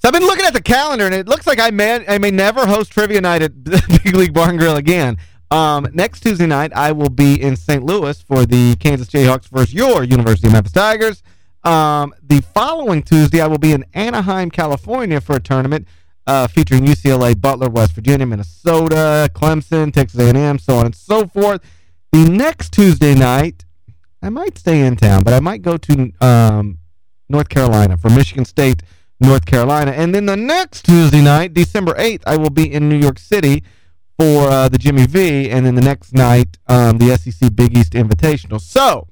So I've been looking at the calendar, and it looks like I may, I may never host Trivia Night at Big League Barn Grill again. Um, next Tuesday night, I will be in St. Louis for the Kansas Jayhawks versus your University of Memphis Tigers. Um, the following Tuesday, I will be in Anaheim, California for a tournament uh, featuring UCLA, Butler, West Virginia, Minnesota, Clemson, Texas A&M, so on and so forth. The next Tuesday night, I might stay in town, but I might go to um, North Carolina for Michigan State – North Carolina. And then the next Tuesday night, December 8th, I will be in New York City for uh, the Jimmy V. And then the next night, um, the SEC Big East Invitational. So,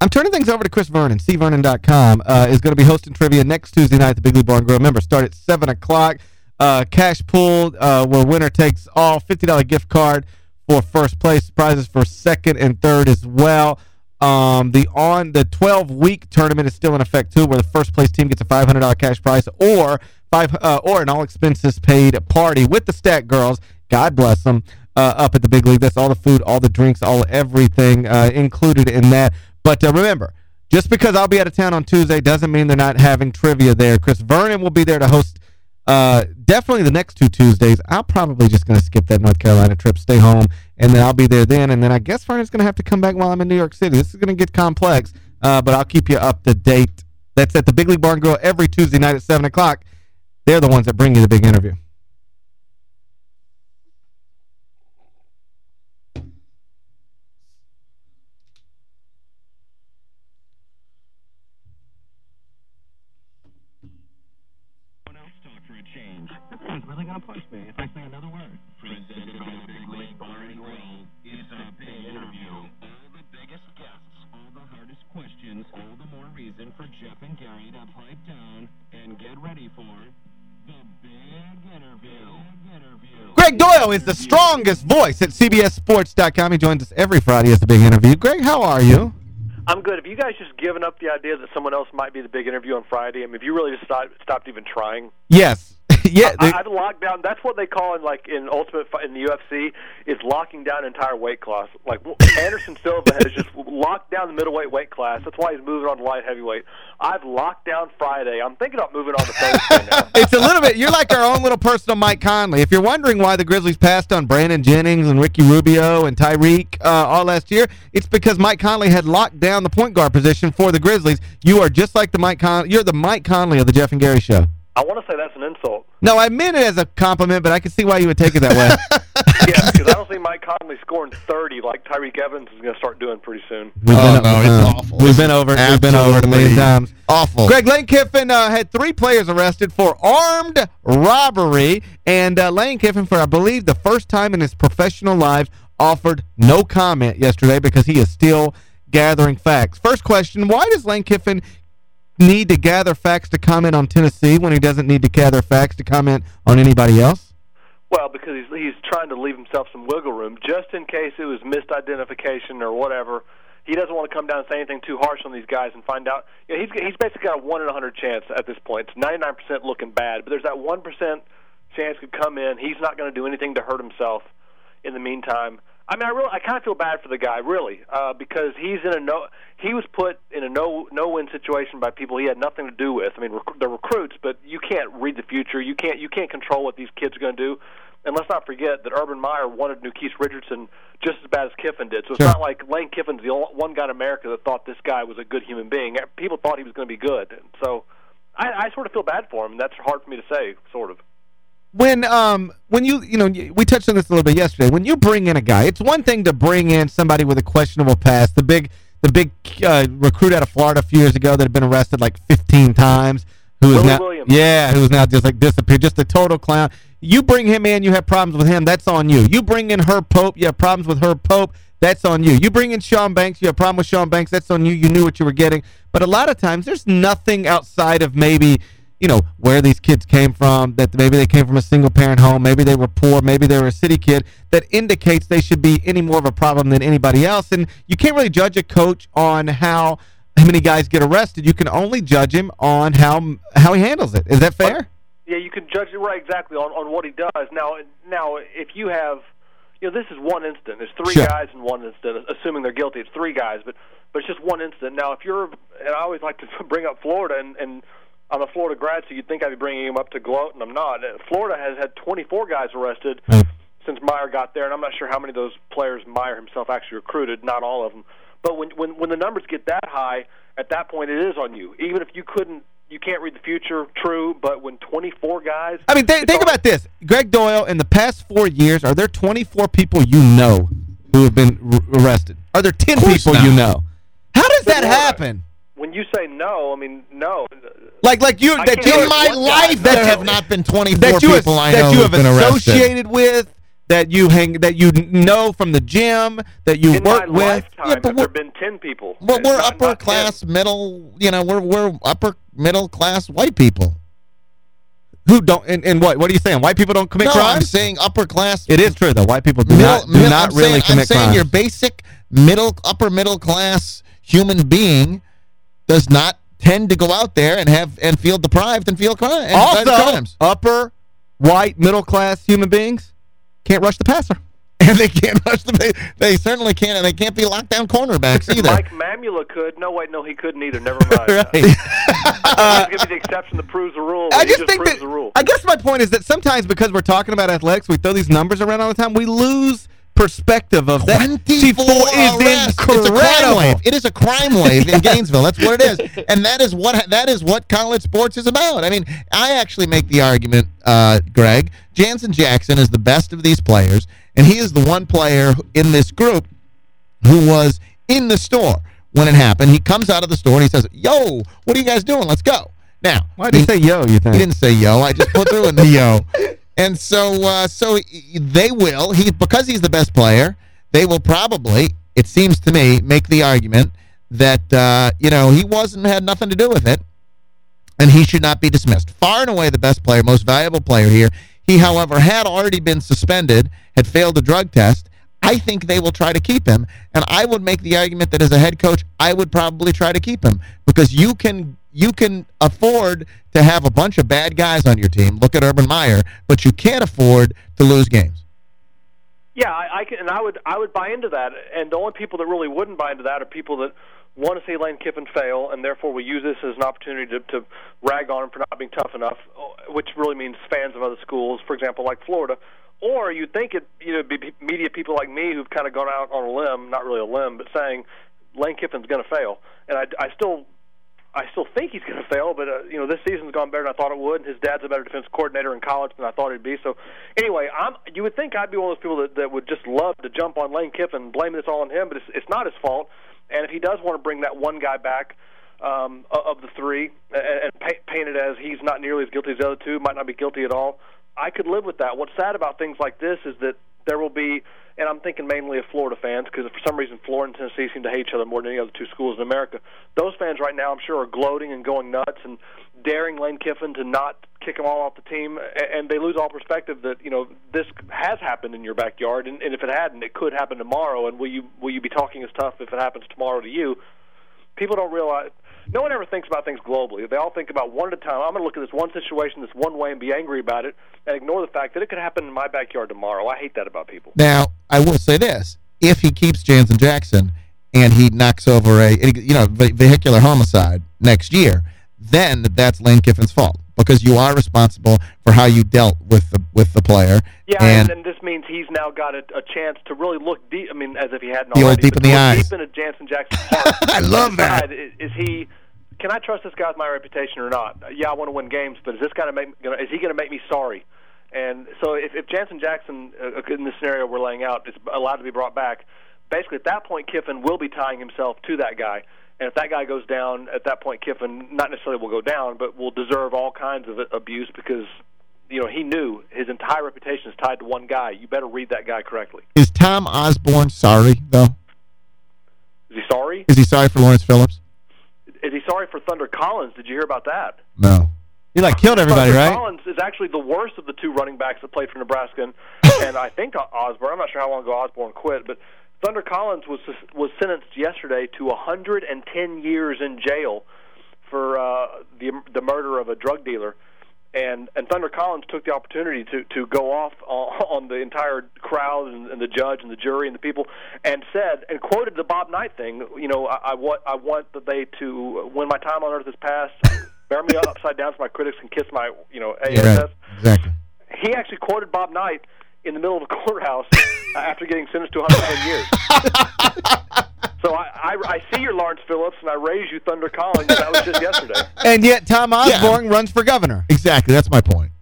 I'm turning things over to Chris Vernon. cvernon.com uh, is going to be hosting trivia next Tuesday night at the Big League Barn Grill. Remember, start at 7 o'clock. Uh, cash pool uh, where winner takes all $50 gift card for first place. Prizes for second and third as well. Um, the on the 12 week tournament is still in effect too, where the first place team gets a $500 cash prize or five uh, or an all expenses paid party with the Stat Girls. God bless them. Uh, up at the big league. That's all the food, all the drinks, all everything uh, included in that. But uh, remember, just because I'll be out of town on Tuesday doesn't mean they're not having trivia there. Chris Vernon will be there to host uh, definitely the next two Tuesdays. I'm probably just going to skip that North Carolina trip, stay home, and then I'll be there then. And then I guess Vernon's going to have to come back while I'm in New York City. This is going to get complex, uh, but I'll keep you up to date. That's at the Big League Barn Grill every Tuesday night at 7 o'clock. They're the ones that bring you the big interview. gonna push me Doyel is the strongest voice at CBSSports.com. He joins us every Friday as the big interview. Gregg, how are you? I'm good. Have you guys just given up the idea that someone else might be the big interview on Friday? I mean, have you really just stopped, stopped even trying? Yes. yeah, I, I've locked down. That's what they call in like in Ultimate in the UFC is locking down entire weight class. Like Anderson Silva has just locked down the middleweight weight class. That's why he's moving on to light heavyweight. I've locked down Friday. I'm thinking about moving on to Thursday now. it's a little bit. You're like our own little personal Mike Conley. If you're wondering why the Grizzlies passed on Brandon Jennings and Ricky Rubio and Tyreke uh, all last year, it's because Mike Conley had locked down the point guard position for the Grizzlies. You are just like the Mike Conley. You're the Mike Conley of the Geoff and Gary show. I want to say that's an insult. No, I meant it as a compliment, but I can see why you would take it that way. yeah, because I don't see Mike Conley scoring 30 like Tyreke Evans is going to start doing pretty soon. We've oh, no, it's uh, awful. We've been over it. We've been over it a million times. Awful. Gregg Lane Kiffin uh, had three players arrested for armed robbery, and uh, Lane Kiffin, for I believe the first time in his professional life, offered no comment yesterday because he is still gathering facts. First question, why does Lane Kiffin need to gather facts to comment on Tennessee when he doesn't need to gather facts to comment on anybody else? Well, because he's he's trying to leave himself some wiggle room just in case it was misidentification or whatever. He doesn't want to come down and say anything too harsh on these guys and find out. You know, he's he's basically got a one in a hundred chance at this point. It's ninety nine percent looking bad, but there's that one percent chance could come in. He's not going to do anything to hurt himself in the meantime. I mean, I really, I kind of feel bad for the guy, really, uh, because he's in a no, he was put a no, no win situation by people he had nothing to do with. I mean, rec- the recruits, but you can't read the future. You can't, you can't control what these kids are going to do. And let's not forget that Urban Meyer wanted Nu'Keese Richardson just as bad as Kiffin did. So it's sure. not like Lane Kiffin's the only one guy in America that thought this guy was a good human being. People thought he was going to be good. So I, I sort of feel bad for him, and that's hard for me to say, sort of when um when you you know we touched on this a little bit yesterday when you bring in a guy it's one thing to bring in somebody with a questionable past the big the big uh, recruit out of Florida a few years ago that had been arrested like 15 times who is now Williams. yeah who's now just like disappeared. Just a total clown. You bring him in you have problems with him that's on you. You bring in her Pope you have problems with her Pope that's on you. You bring in Sean Banks you have a problem with Sean Banks that's on you. You knew what you were getting. But a lot of times there's nothing outside of maybe you know, where these kids came from, that maybe they came from a single-parent home, maybe they were poor, maybe they were a city kid, that indicates they should be any more of a problem than anybody else. And you can't really judge a coach on how how many guys get arrested. You can only judge him on how how he handles it. Is that fair? Yeah, you can judge it right exactly on, on what he does. Now, now if you have, you know, this is one incident. There's three sure. guys in one incident, assuming they're guilty. It's three guys, but but it's just one incident. Now, if you're, and I always like to bring up Florida and and I'm a Florida grad, so you'd think I'd be bringing him up to gloat, and I'm not. Florida has had 24 guys arrested hmm. since Meyer got there, and I'm not sure how many of those players Meyer himself actually recruited. Not all of them, but when when when the numbers get that high, at that point it is on you. Even if you couldn't, you can't read the future. True, but when 24 guys, I mean, th- think about this. Gregg Doyel, in the past four years, are there 24 people you know who have been r- arrested? Are there 10 people not. you know? How does that But- happen? When you say no, I mean no. Like, like you, I that you, In my life, that you- have not been 24 that you, people I know that you who've have been arrested. associated with, that you hang, that you know from the gym, that you In my work with. lifetime, Yeah, but have there we're- been 10 people? Well, we're not- upper not 10. class, middle, you know, we're we're upper middle class white people. Who don't? And, and what? What are you saying? White people don't commit no, I'm saying upper class. It is true, though. White people do middle, not do mid- not I'm really saying, commit I'm saying crimes. your basic middle, upper middle class human being does not tend to go out there and have and feel deprived and feel crime. Also, crimes. upper white middle class human beings can't rush the passer. and they can't rush the. They, they certainly can't, and they can't be locked down cornerbacks either. Mike Mamula could. No, wait, no, he couldn't either. Never mind. Right. Uh, going to be the exception that proves the rule. I He just think that the rule. I guess my point is that sometimes because we're talking about athletics, we throw these numbers around all the time. We lose perspective of that. 24 is arrests. It's a crime wave. It is a crime wave in Gainesville. That's what it is, and that is what that is what college sports is about. I mean, I actually make the argument, uh, Gregg. Janzen Jackson is the best of these players, and he is the one player in this group who was in the store when it happened. He comes out of the store and he says, "Yo, what are you guys doing? Let's go." Now, Why did he say yo? You think? he didn't say yo. I just put through a yo. And so, uh, so they will. He because he's the best player. They will probably, it seems to me, make the argument that uh, you know he wasn't had nothing to do with it, and he should not be dismissed. Far and away the best player, most valuable player here. He, however, had already been suspended, had failed a drug test. I think they will try to keep him, and I would make the argument that as a head coach, I would probably try to keep him because you can you can afford to have a bunch of bad guys on your team. Look at Urban Meyer, but you can't afford to lose games. Yeah, I, I can, and I would I would buy into that. And the only people that really wouldn't buy into that are people that want to see Lane Kiffin fail, and therefore we use this as an opportunity to, to rag on him for not being tough enough, which really means fans of other schools, for example, like Florida. Or you'd think it, you know, be media people like me who've kind of gone out on a limb, not really a limb, but saying Lane Kiffin's going to fail, and I, I still I still think he's going to fail, but uh, you know this season's gone better than I thought it would. His dad's a better defense coordinator in college than I thought he'd be. So anyway, I'm you would think I'd be one of those people that, that would just love to jump on Lane Kiffin and blame this all on him, but it's, it's not his fault. And if he does want to bring that one guy back um, of the three and, and paint it as he's not nearly as guilty as the other two, might not be guilty at all, I could live with that. What's sad about things like this is that there will be, and I'm thinking mainly of Florida fans because for some reason Florida and Tennessee seem to hate each other more than any other two schools in America. Those fans right now, I'm sure, are gloating and going nuts and daring Lane Kiffin to not kick them all off the team, and they lose all perspective that you know this has happened in your backyard, and, if it hadn't, it could happen tomorrow. And will you will you be talking as tough if it happens tomorrow to you? People don't realize. No one ever thinks about things globally. They all think about one at a time. I'm going to look at this one situation this one way and be angry about it, and ignore the fact that it could happen in my backyard tomorrow. I hate that about people. Now, I will say this: if he keeps Janzen Jackson and he knocks over a you know vehicular homicide next year, then that's Lane Kiffin's fault because you are responsible for how you dealt with the with the player. Yeah, and and, this means he's now got a, a chance to really look deep. I mean, as if he hadn't already. deep in the eyes. Deep into Janzen Jackson's heart. I love that. Is, is he? Can I trust this guy with my reputation or not? Yeah, I want to win games, but is this guy to make? Gonna, is he going to make me sorry? And so, if, if Janzen Jackson, uh, in the scenario we're laying out, is allowed to be brought back, basically at that point, Kiffin will be tying himself to that guy. And if that guy goes down, at that point, Kiffin not necessarily will go down, but will deserve all kinds of abuse because you know he knew his entire reputation is tied to one guy. You better read that guy correctly. is Tom Osborne sorry though? Is he sorry? Is he sorry for Lawrence Phillips? Is he sorry for Thunder Collins? Did you hear about that? No. He like killed everybody, Thunder right? Collins is actually the worst of the two running backs that played for Nebraska, and, and I think Osborne. I'm not sure how long ago Osborne quit, but Thunder Collins was was sentenced yesterday to 110 years in jail for uh, the the murder of a drug dealer. And and Thunder Collins took the opportunity to to go off on, on the entire crowd and, and the judge and the jury and the people, and said and quoted the Bob Knight thing. You know, I, I want I want that they to when my time on earth is past, Bear me upside down so my critics can kiss my, you know, ASS. Yeah, right. Exactly. He actually quoted Bob Knight in the middle of a courthouse after getting sentenced to 110 years. So I, I, I see your Lawrence Phillips, and I raise you Thunder Collins. That was just yesterday. And yet Tom Osborne runs for governor. Exactly. That's my point.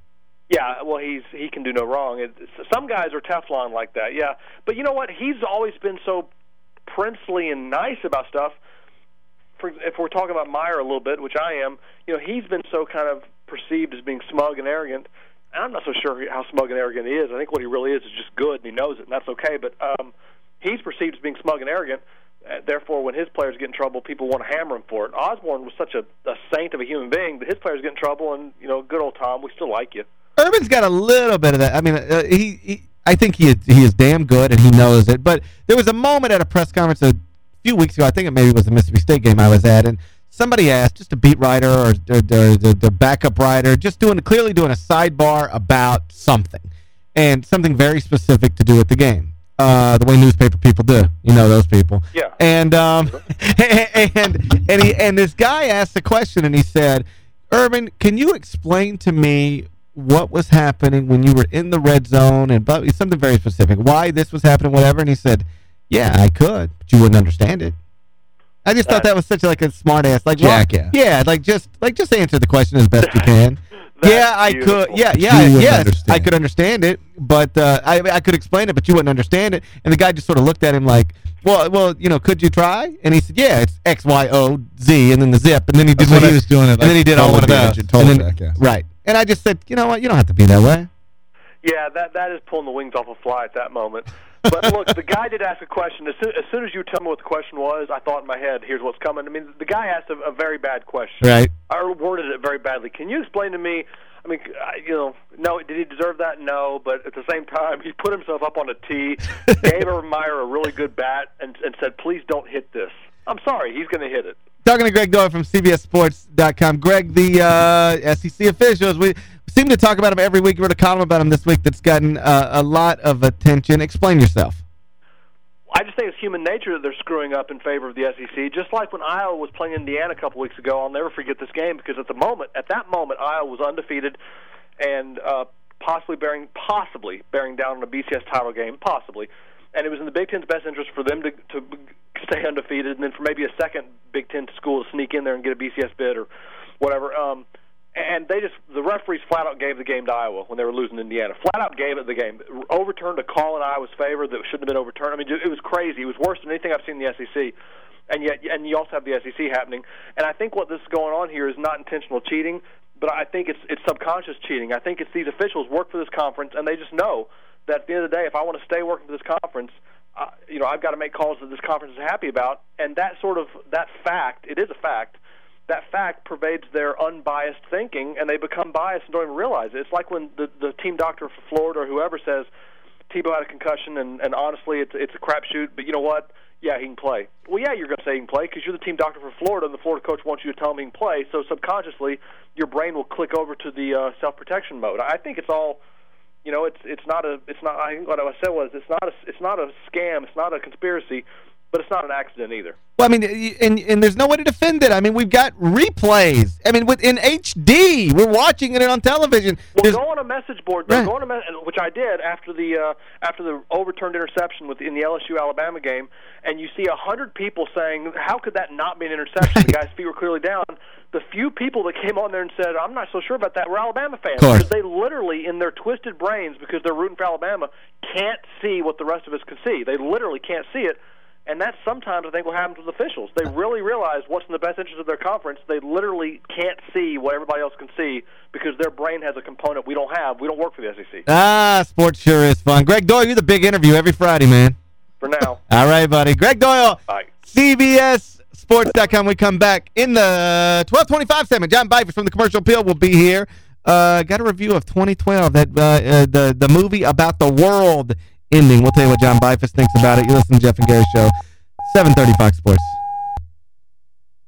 Yeah, well, he's he can do no wrong. It, some guys are Teflon like that. Yeah, but you know what? He's always been so princely and nice about stuff. For, if we're talking about Meyer a little bit, which I am, you know, he's been so kind of perceived as being smug and arrogant. And I'm not so sure how smug and arrogant he is. I think what he really is is just good, and he knows it, and that's okay. But um, he's perceived as being smug and arrogant. Uh, therefore, when his players get in trouble, people want to hammer him for it. Osborne was such a, a saint of a human being, but his players get in trouble, and you know, good old Tom, we still like you. Urban's got a little bit of that. I mean, uh, he, he I think he is, he is damn good and he knows it. But there was a moment at a press conference a few weeks ago. I think it maybe was the Mississippi State game I was at, and somebody asked, just a beat writer or, or, or the, the backup writer, just doing clearly doing a sidebar about something, and something very specific to do with the game. Uh, the way newspaper people do, you know those people. Yeah. And um, and and he and this guy asked a question, and he said, "Urban, can you explain to me what was happening when you were in the red zone and but something very specific, why this was happening, whatever?" And he said, "Yeah, I could, but you wouldn't understand it." I just thought that was such like a smart ass, like well, Jackass. yeah, like just like just answer the question as best you can. That's yeah, I could. beautiful. Yeah, yeah, yes, understand. I could understand it, but uh, I I could explain it, but you wouldn't understand it. And the guy just sort of looked at him like, well, well, you know, could you try? And he said, yeah, it's X Y O Z, and then the zip, and then he did That's one what he was doing it and then he did all total one of those, damage, and then- jackass. right? And I just said, you know what, you don't have to be that way. Yeah, that that is pulling the wings off a fly at that moment. But look, the guy did ask a question. As soon, as soon as you tell me what the question was, I thought in my head, "Here's what's coming." I mean, the guy asked a, a very bad question. Right. I worded it very badly. Can you explain to me? I mean, I, you know, no, did he deserve that? No, but at the same time, he put himself up on a tee, gave Meyer a really good bat, and, and said, "Please don't hit this." I'm sorry, he's going to hit it. Talking to Gregg Doyel from CBSSports.com. Gregg, the uh, SEC officials, we seem to talk about him every week. You wrote a column about him this week that's gotten uh, a lot of attention. Explain yourself. I just think it's human nature that they're screwing up in favor of the SEC. Just like when Iowa was playing Indiana a couple weeks ago, I'll never forget this game because at the moment, at that moment, Iowa was undefeated and uh, possibly bearing possibly bearing down on a BCS title game, possibly. And it was in the Big Ten's best interest for them to to stay undefeated, and then for maybe a second Big Ten school to sneak in there and get a BCS bid or whatever. Um, and they just the referees flat out gave the game to Iowa when they were losing Indiana. Flat out gave it the game. Overturned a call in Iowa's favor that shouldn't have been overturned. I mean, it was crazy. It was worse than anything I've seen in the SEC. And yet, and you also have the SEC happening. And I think what this is going on here is not intentional cheating, but I think it's it's subconscious cheating. I think it's these officials work for this conference and they just know that at the end of the day, if I want to stay working for this conference, uh, you know, I've got to make calls that this conference is happy about. And that sort of that fact, it is a fact that fact pervades their unbiased thinking, and they become biased and don't even realize it. It's like when the the team doctor for Florida or whoever says Tebow had a concussion, and and honestly, it's it's a crapshoot. But you know what? Yeah, he can play. Well, yeah, you're going to say he can play because you're the team doctor for Florida, and the Florida coach wants you to tell him he can play. So subconsciously, your brain will click over to the uh, self protection mode. I think it's all. You know, it's it's not a it's not. I think what I said was it's not a it's not a scam. It's not a conspiracy, but it's not an accident either. Well, I mean, and and there's no way to defend it. I mean, we've got replays. I mean, with in HD, we're watching it on television. Well, There's- go on a message board. though. Right. Go on a me- which I did after the uh, after the overturned interception with in the LSU Alabama game, and you see a hundred people saying, "How could that not be an interception? the guy's feet were clearly down." The few people that came on there and said, "I'm not so sure about that," were Alabama fans because they literally, in their twisted brains, because they're rooting for Alabama, can't see what the rest of us can see. They literally can't see it. And that's sometimes I think what happens with officials. They really realize what's in the best interest of their conference. They literally can't see what everybody else can see because their brain has a component we don't have. We don't work for the SEC. ah, sports sure is fun. Gregg Doyel, you're the big interview every Friday, man. For now, All right, buddy. Gregg Doyel, bye. CBSSports.com. We come back in the 1225 segment. John Beifuss from the Commercial Appeal will be here. Uh, got a review of 2012, that uh, uh, the the movie about the world ending. We'll tell you what John Beifuss thinks about it. You listen to Geoff and Gary Show, 730 Fox Sports.